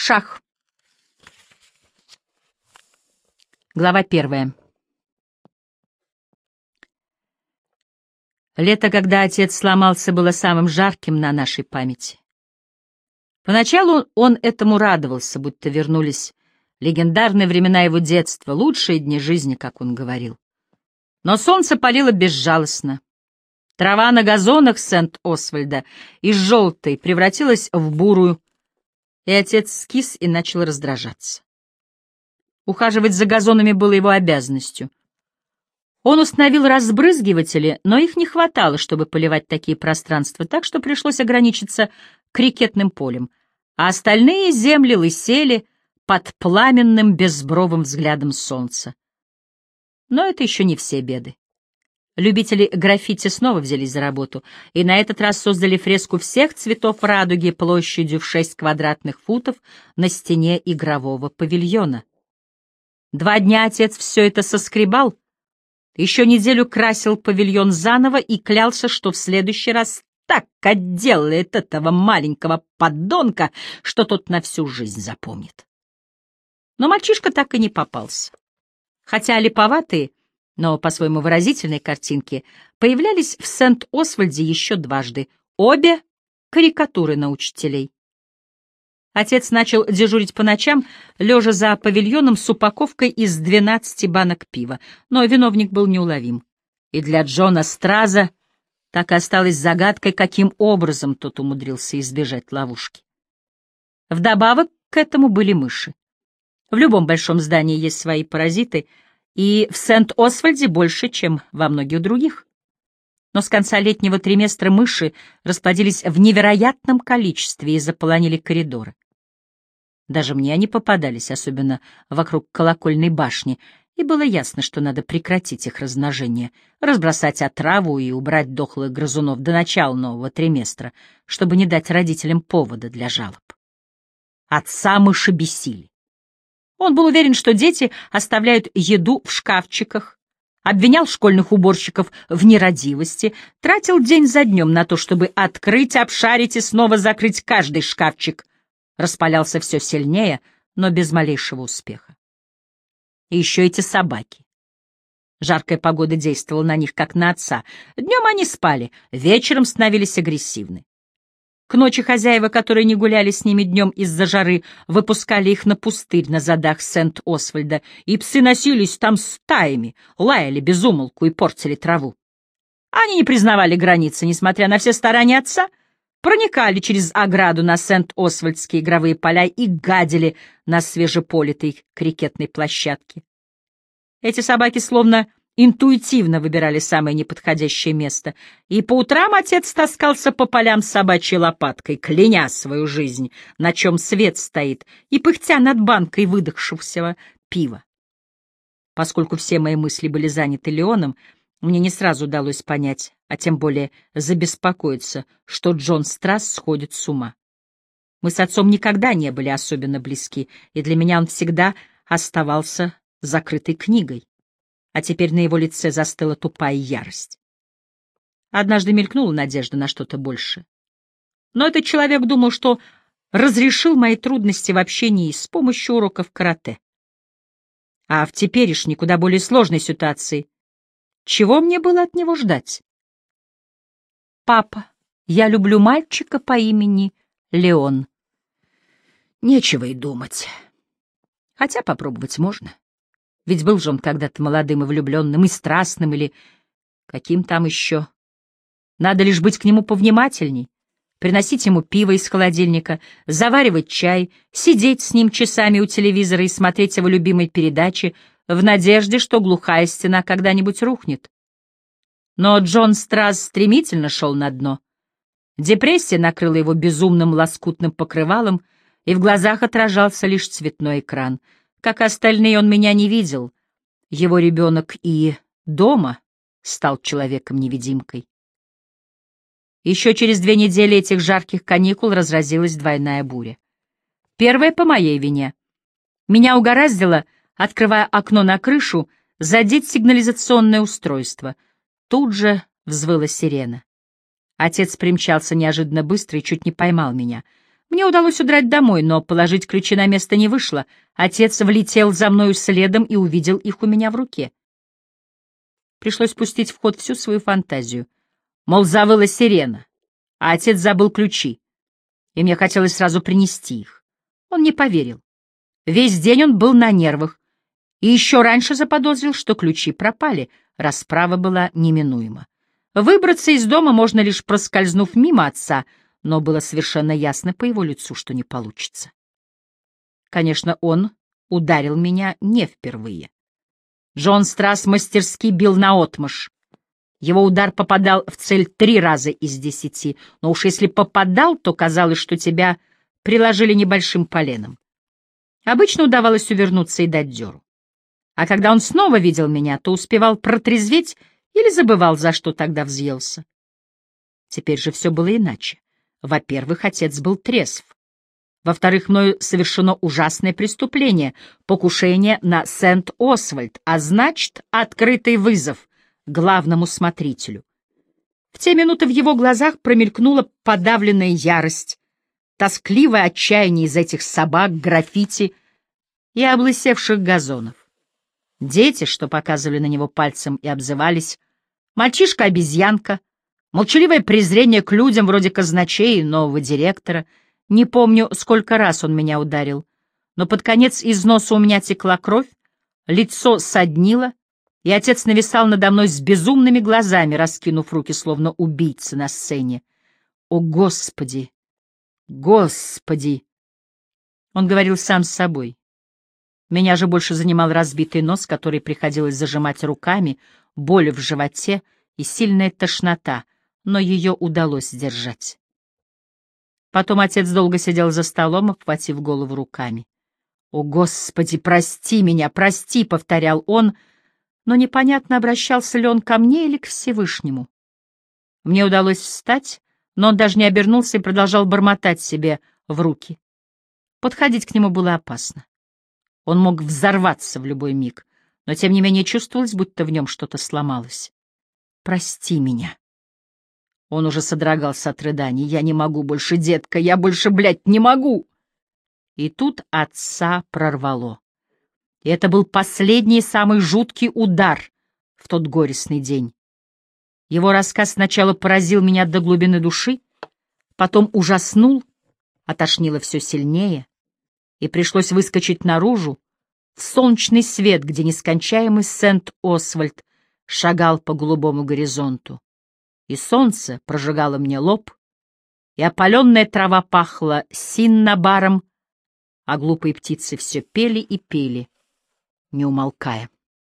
Шах. Глава первая. Лето, когда отец сломался, было самым жарким на нашей памяти. Поначалу он этому радовался, будто вернулись легендарные времена его детства, лучшие дни жизни, как он говорил. Но солнце палило безжалостно. Трава на газонах Сент-Освальда из желтой превратилась в бурую, и отец скис и начал раздражаться. Ухаживать за газонами было его обязанностью. Он установил разбрызгиватели, но их не хватало, чтобы поливать такие пространства, так что пришлось ограничиться крикетным полем, а остальные земли лысели под пламенным безбровым взглядом солнца. Но это еще не все беды. Любители граффити снова взялись за работу и на этот раз создали фреску всех цветов радуги площадью в 6 квадратных футов на стене игрового павильона. Два дня отец все это соскребал, еще неделю красил павильон заново и клялся, что в следующий раз так отделает этого маленького подонка, что тот на всю жизнь запомнит. Но мальчишка так и не попался. Хотя липоватые, но по-своему выразительной картинки появлялись в Сент-Освальде еще дважды, обе карикатуры на учителей. Отец начал дежурить по ночам, лежа за павильоном с упаковкой из двенадцати банок пива, но виновник был неуловим. И для Джона Страза так и осталось загадкой, каким образом тот умудрился избежать ловушки. Вдобавок к этому были мыши. В любом большом здании есть свои паразиты — и в Сент-Освальде больше, чем во многих других. Но с конца летнего триместра мыши расплодились в невероятном количестве и заполонили коридоры. Даже мне они попадались, особенно вокруг колокольной башни, и было ясно, что надо прекратить их размножение, разбросать отраву и убрать дохлых грызунов до начала нового триместра, чтобы не дать родителям повода для жалоб. Отца мыши бесили. Он был уверен, что дети оставляют еду в шкафчиках, обвинял школьных уборщиков в нерадивости, тратил день за днем на то, чтобы открыть, обшарить и снова закрыть каждый шкафчик. Распалялся все сильнее, но без малейшего успеха. И еще эти собаки. Жаркая погода действовала на них, как на отца. Днем они спали, вечером становились агрессивны. К ночи хозяева, которые не гуляли с ними днем из-за жары, выпускали их на пустырь на задах Сент-Освальда, и псы носились там стаями, лаяли без умолку и портили траву. Они не признавали границы, несмотря на все старания отца, проникали через ограду на Сент-Освальдские игровые поля и гадили на свежеполитой крикетной площадке. Эти собаки словно интуитивно выбирали самое неподходящее место, и по утрам отец таскался по полям собачьей лопаткой, кляня свою жизнь, на чем свет стоит, и пыхтя над банкой выдохшегося пива. Поскольку все мои мысли были заняты Леоном, мне не сразу удалось понять, а тем более забеспокоиться, что Джон Страсс сходит с ума. Мы с отцом никогда не были особенно близки, и для меня он всегда оставался закрытой книгой а теперь на его лице застыла тупая ярость. Однажды мелькнула надежда на что-то большее. Но этот человек думал, что разрешил мои трудности в общении с помощью уроков карате. А в теперешней, куда более сложной ситуации, чего мне было от него ждать? «Папа, я люблю мальчика по имени Леон». Нечего и думать. Хотя попробовать можно. Ведь был же он когда-то молодым и влюбленным, и страстным, или каким там еще. Надо лишь быть к нему повнимательней, приносить ему пиво из холодильника, заваривать чай, сидеть с ним часами у телевизора и смотреть его любимой передачи в надежде, что глухая стена когда-нибудь рухнет. Но Джон Страз стремительно шел на дно. Депрессия накрыла его безумным лоскутным покрывалом, и в глазах отражался лишь цветной экран — как остальные, он меня не видел. Его ребенок и дома стал человеком-невидимкой. Еще через две недели этих жарких каникул разразилась двойная буря. Первая по моей вине. Меня угораздило, открывая окно на крышу, задеть сигнализационное устройство. Тут же взвыла сирена. Отец примчался неожиданно быстро и чуть не поймал меня. Мне удалось удрать домой, но положить ключи на место не вышло. Отец влетел за мною следом и увидел их у меня в руке. Пришлось пустить в ход всю свою фантазию. Мол, завыла сирена, а отец забыл ключи, и мне хотелось сразу принести их. Он не поверил. Весь день он был на нервах, и еще раньше заподозрил, что ключи пропали, расправа была неминуема. Выбраться из дома можно лишь проскользнув мимо отца, но было совершенно ясно по его лицу, что не получится. Конечно, он ударил меня не впервые. Джон Страс мастерски бил наотмашь. Его удар попадал в цель три раза из десяти, но уж если попадал, то казалось, что тебя приложили небольшим поленом. Обычно удавалось увернуться и дать дёру. А когда он снова видел меня, то успевал протрезветь или забывал, за что тогда взъелся. Теперь же все было иначе. Во-первых, отец был трезв. Во-вторых, мною совершено ужасное преступление — покушение на Сент-Освальд, а значит, открытый вызов главному смотрителю. В те минуты в его глазах промелькнула подавленная ярость, тоскливое отчаяние из этих собак, граффити и облысевших газонов. Дети, что показывали на него пальцем и обзывались, мальчишка-обезьянка, молчаливое презрение к людям вроде казначей и нового директора. Не помню, сколько раз он меня ударил, но под конец из носа у меня текла кровь, лицо соднило, и отец нависал надо мной с безумными глазами, раскинув руки, словно убийца на сцене. «О, Господи! Господи!» Он говорил сам с собой. Меня же больше занимал разбитый нос, который приходилось зажимать руками, боль в животе и сильная тошнота, но ее удалось сдержать. Потом отец долго сидел за столом, обхватив голову руками. «О, Господи, прости меня, прости!» — повторял он, но непонятно, обращался ли он ко мне или к Всевышнему. Мне удалось встать, но он даже не обернулся и продолжал бормотать себе в руки. Подходить к нему было опасно. Он мог взорваться в любой миг, но тем не менее чувствовалось, будто в нем что-то сломалось. «Прости меня». Он уже содрогался от рыданий. «Я не могу больше, детка, я больше, блядь, не могу!» И тут отца прорвало. Это был последний самый жуткий удар в тот горестный день. Его рассказ сначала поразил меня до глубины души, потом ужаснул, отошнило все сильнее и пришлось выскочить наружу, в солнечный свет, где нескончаемый Сент-Освальд шагал по голубому горизонту. И солнце прожигало мне лоб, и опаленная трава пахла синнабаром, а глупые птицы все пели и пели, не умолкая.